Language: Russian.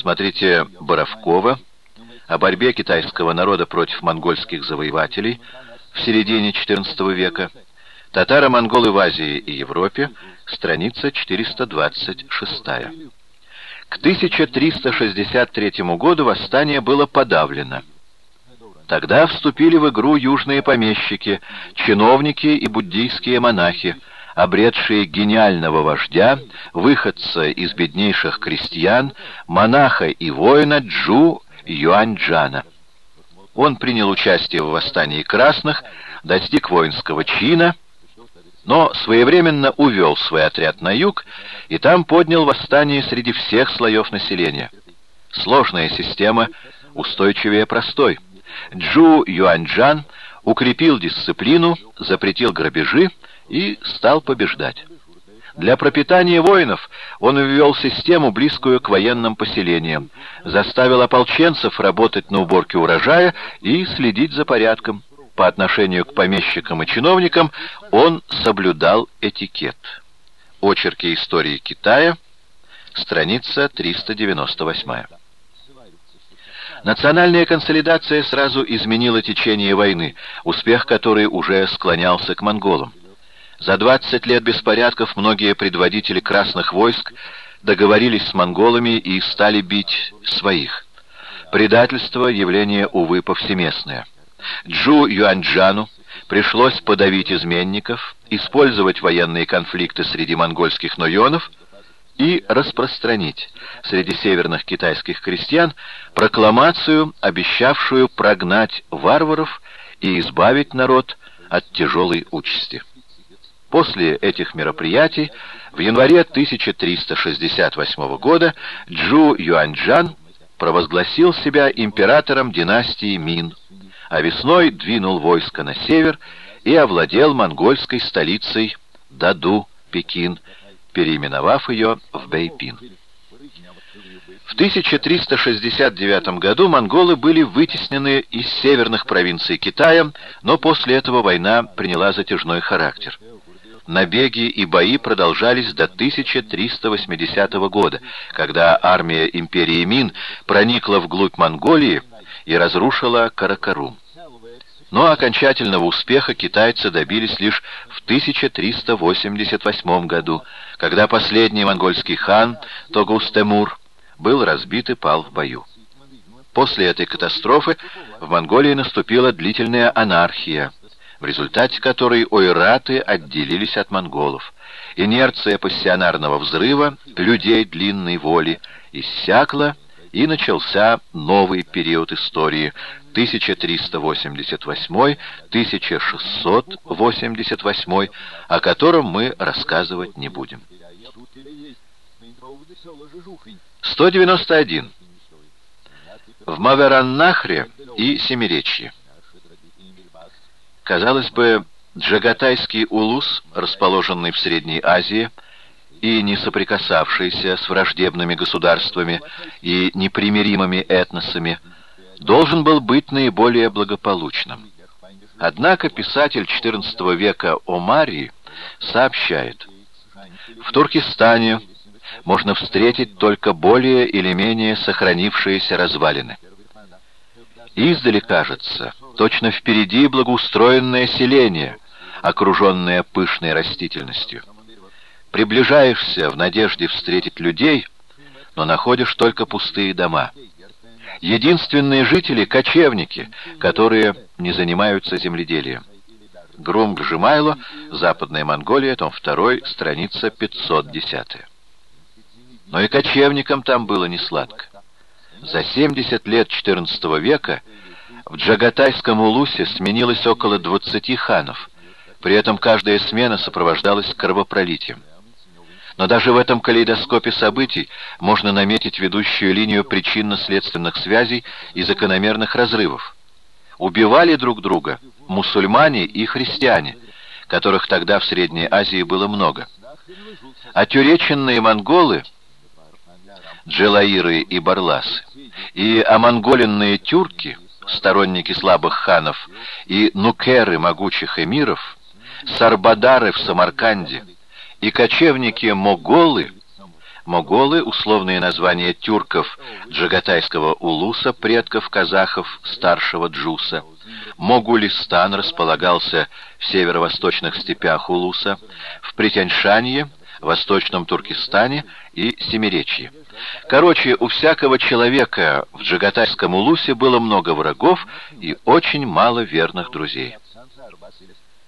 Смотрите Боровкова о борьбе китайского народа против монгольских завоевателей в середине XIV века. Татаро-монголы в Азии и Европе, страница 426. К 1363 году восстание было подавлено. Тогда вступили в игру южные помещики, чиновники и буддийские монахи, обретшие гениального вождя, выходца из беднейших крестьян, монаха и воина Джу Юаньджана. Он принял участие в восстании красных, достиг воинского чина, но своевременно увел свой отряд на юг и там поднял восстание среди всех слоев населения. Сложная система, устойчивее простой. Джу Юаньджан укрепил дисциплину, запретил грабежи и стал побеждать. Для пропитания воинов он ввел систему, близкую к военным поселениям, заставил ополченцев работать на уборке урожая и следить за порядком. По отношению к помещикам и чиновникам он соблюдал этикет. Очерки истории Китая, страница 398. Национальная консолидация сразу изменила течение войны, успех которой уже склонялся к монголам. За 20 лет беспорядков многие предводители красных войск договорились с монголами и стали бить своих. Предательство — явление, увы, повсеместное. Джу Юаньджану пришлось подавить изменников, использовать военные конфликты среди монгольских нойонов и распространить среди северных китайских крестьян прокламацию, обещавшую прогнать варваров и избавить народ от тяжелой участи. После этих мероприятий в январе 1368 года Джу Юаньчжан провозгласил себя императором династии Мин, а весной двинул войско на север и овладел монгольской столицей Даду, Пекин, переименовав ее в Бэйпин. В 1369 году монголы были вытеснены из северных провинций Китая, но после этого война приняла затяжной характер. Набеги и бои продолжались до 1380 года, когда армия империи Мин проникла вглубь Монголии и разрушила Каракарум. Но окончательного успеха китайцы добились лишь в 1388 году, когда последний монгольский хан Тогус-Темур был разбит и пал в бою. После этой катастрофы в Монголии наступила длительная анархия в результате которой ойраты отделились от монголов. Инерция пассионарного взрыва людей длинной воли иссякла, и начался новый период истории 1388-1688, о котором мы рассказывать не будем. 191. В Мавераннахре и Семиречье. Казалось бы, Джагатайский улус, расположенный в Средней Азии и не соприкасавшийся с враждебными государствами и непримиримыми этносами, должен был быть наиболее благополучным. Однако писатель XIV века Омари сообщает, в Туркестане можно встретить только более или менее сохранившиеся развалины. Издали кажется, точно впереди благоустроенное селение, окруженное пышной растительностью. Приближаешься в надежде встретить людей, но находишь только пустые дома. Единственные жители — кочевники, которые не занимаются земледелием. Грумг Жимайло, Западная Монголия, том 2, страница 510. Но и кочевникам там было не сладко. За 70 лет XIV века в Джагатайском улусе сменилось около 20 ханов. При этом каждая смена сопровождалась кровопролитием. Но даже в этом калейдоскопе событий можно наметить ведущую линию причинно-следственных связей и закономерных разрывов. Убивали друг друга мусульмане и христиане, которых тогда в Средней Азии было много. А тюреченные монголы – джелаиры и барласы, и амонголенные тюрки, сторонники слабых ханов, и нукеры могучих эмиров, сарбадары в Самарканде, и кочевники-моголы Моголы — условные названия тюрков Джагатайского улуса, предков казахов старшего Джуса. Могулистан располагался в северо-восточных степях Улуса, в Притяньшанье, Восточном Туркестане и Семиречье. Короче, у всякого человека в Джагатайском улусе было много врагов и очень мало верных друзей.